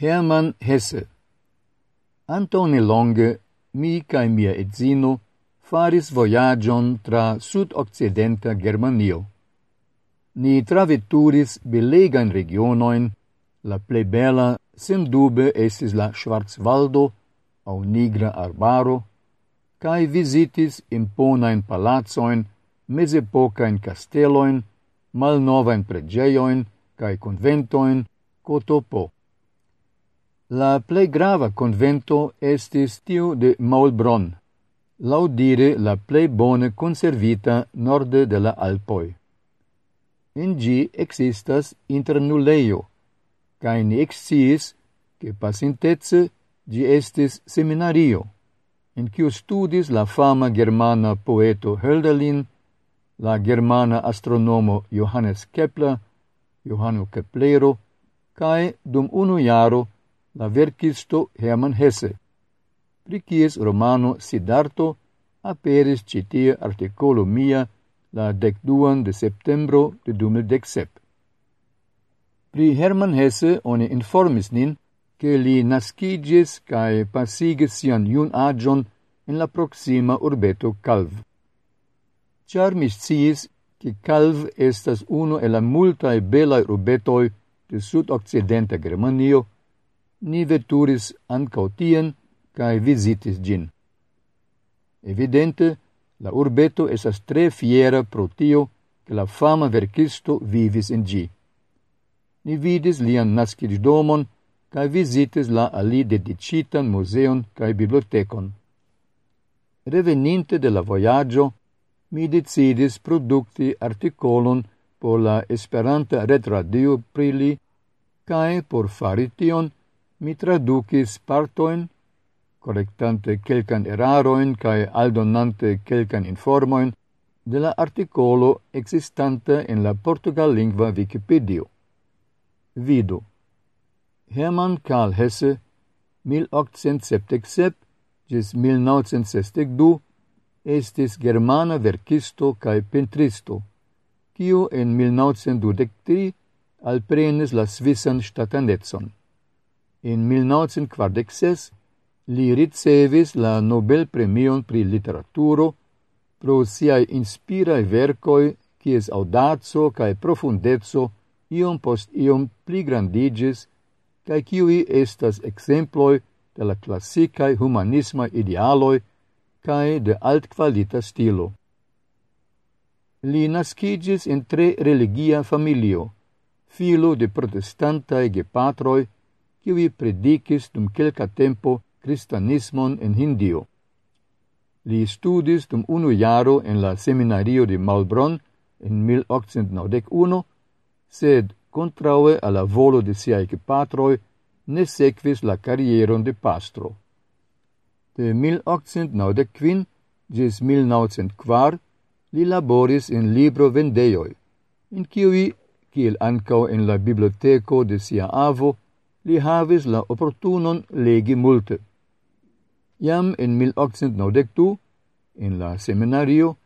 Hermann Hesse Antone longe mi cae mia edzino faris voyagion tra sud-occidenta Germanio. Ni traveturis belegan regionoin, la plei bela sendube esis la Schwarzwaldo au Nigra Arbaro, cae visitis imponain palazzoin, mesepocain casteloin, malnovain pregeioin cae conventoin cotopo. La plei grava convento estis tiu de Maulbronn, laudire la plei bone conservita norde de la Alpoi. In gi existas internuleio, cae ni exciis che pasintetze gi estis seminario, in quiu studis la fama germana poeto Hölderlin, la germana astronomo Johannes Kepler, Johannu Keplero, cae dum unu jaro la verkisto Hermann Hesse, pri kies romano Sidarto aperis citie articolo mia la decduan de septembro de 2017. Pri Hermann Hesse oni informis nin che li nascigis cae pasigis sian iun agion in la proxima urbeto Calv. Char mis ciis che Calv estas uno e la multae belae urbetoi de sud-occidenta Germanio, ni veturis ancau tien cae visitis gin. Evidente, la urbeto esas tre fiera pro tio che la fama verkisto vivis in gi. Ni vidis lian nascid domon cae visitis la ali dedicitan museon cae bibliotecon. Reveninte de la voyaggio, mi decidis producti articolon por la Esperanta retradio pri li, cae por fari tion mi traducis partoin, correctante quelcan eraroin cae aldonante quelcan informoin de la articolo existante in la portugal lingua Wikipedia. Vidu. Hermann Karl Hesse, 1877 gis 1962, estis germana verkisto cae pentristo, quio en 1923 alprenis la svisan statanetson. In 1946 li ricevis la Nobel premion pri literaturo pro siaj inspiraj verkoj, quies audazo kaj profundeco iom post iom pligrandigis kaj kiui estas exemploi de la classicae humanisma idealoj kaj de altkvalita stilo. Li naskigis in tre religia familio, filo de protestantae gepatroi, qui predicis dum quelca tempo cristianismon in Hindio. Li studis dum unu jaro en la seminario de Malbron en 1891, sed contraue alla volo de sia patroi ne sequis la carrieron de pastro. De 1895 gis 1904 li laboris in libro vendeioi, in kiui, kiel ancao en la biblioteco de sia avo, li havis la opportunon legi multe. Jam in 1892, in la seminario,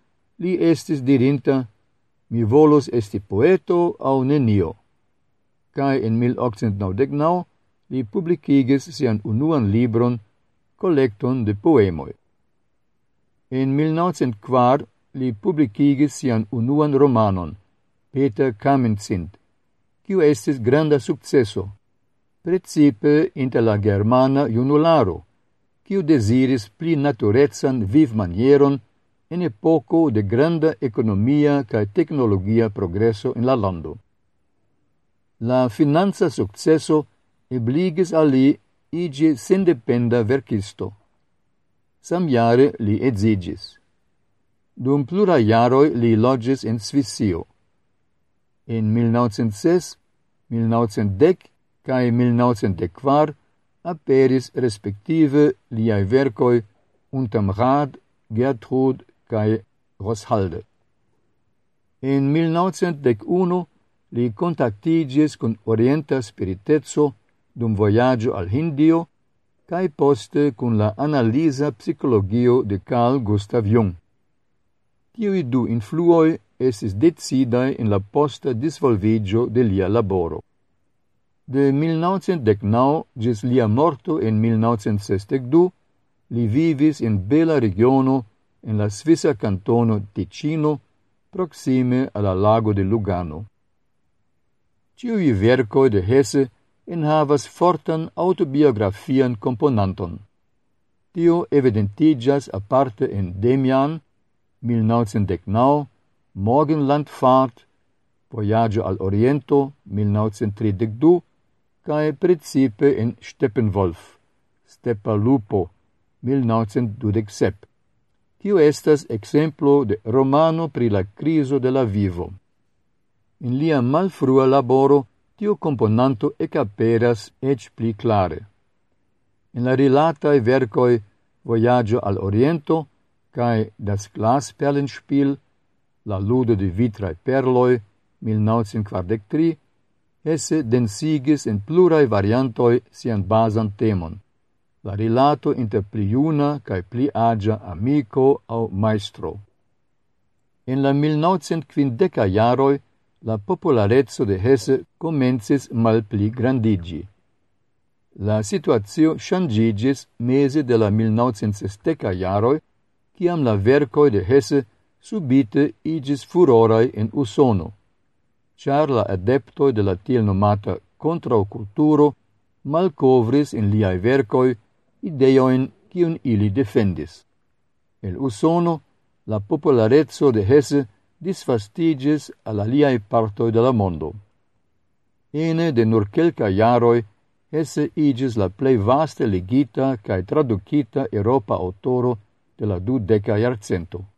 li estis dirinta mi volos esti poeto au nenio. Cai in 1899 li publicigis sian unuan libron collecton de poemoi. In 1904 li publicigis sian unuan romanon, Peter Kamenzind, kiu estis granda successo, precipe inter la germana junularo, quiu desiris pli naturezan viv manieron en epoco de granda economia ca tecnologia progreso in la lando. La finanza successo ebligis ali igi sendependa verkisto. Samjare li edzigis. Dum plura jaroj li logis in Svisio. In 1906, 1910 cae 1904 aperis respektive liai vercoi Untam Rad, Gertrud cae Roshalde. In 1911 li contactigis con Orienta Spiritezzo dum voyaggio al Hindio cae poste con la analisa psicologio de Carl Gustav Jung. Tiui du influoi esis decidae in la posta disvolvigio de lia laboro de 1919 gis lia morto in 1962, li vivis in bela regiono in la svisa cantono Ticino, proxime alla lago de Lugano. Ciui vercoi de Hesse enhavas fortan autobiografian componanton. Tio evidentigas aparte in Demian, 1919, Morgenlandfahrt, Voyage al Oriento, 1932, cae principe in Steppenwolf, Steppa Lupo, 1927, kiu estas exemplo de romano pri la criso de la vivo. In lia malfrua laboro, tio componanto ecaperas ec pli clare. In la rilatae vercoi Voyaggio al Oriento cae Das Glas Perlenspiel, la Lude de vitrae perloi, 1943, esse densigis in plurai variantoi sian basan temon, la rilato inter pli iuna cae pli agia amico au maestro. In la 1950 iaroi, la popularezzo de Hesse comences mal pli grandigi. La situazio changigis mese de la 1960 iaroi, ciam la vercoi de Hesse subite igis furorai in Usono char la adeptoi de la tiel nomata contraoculturo malcovris in liai vercoi ideoin cion ili defendis. El Usono, la popularezzo de Hesse disfastiges al aliai partoi de la mondo. Ene de nur quelca iaroi, Hesse igis la plei vaste legita cae traducita Europa autoro de la dudeca iarcento.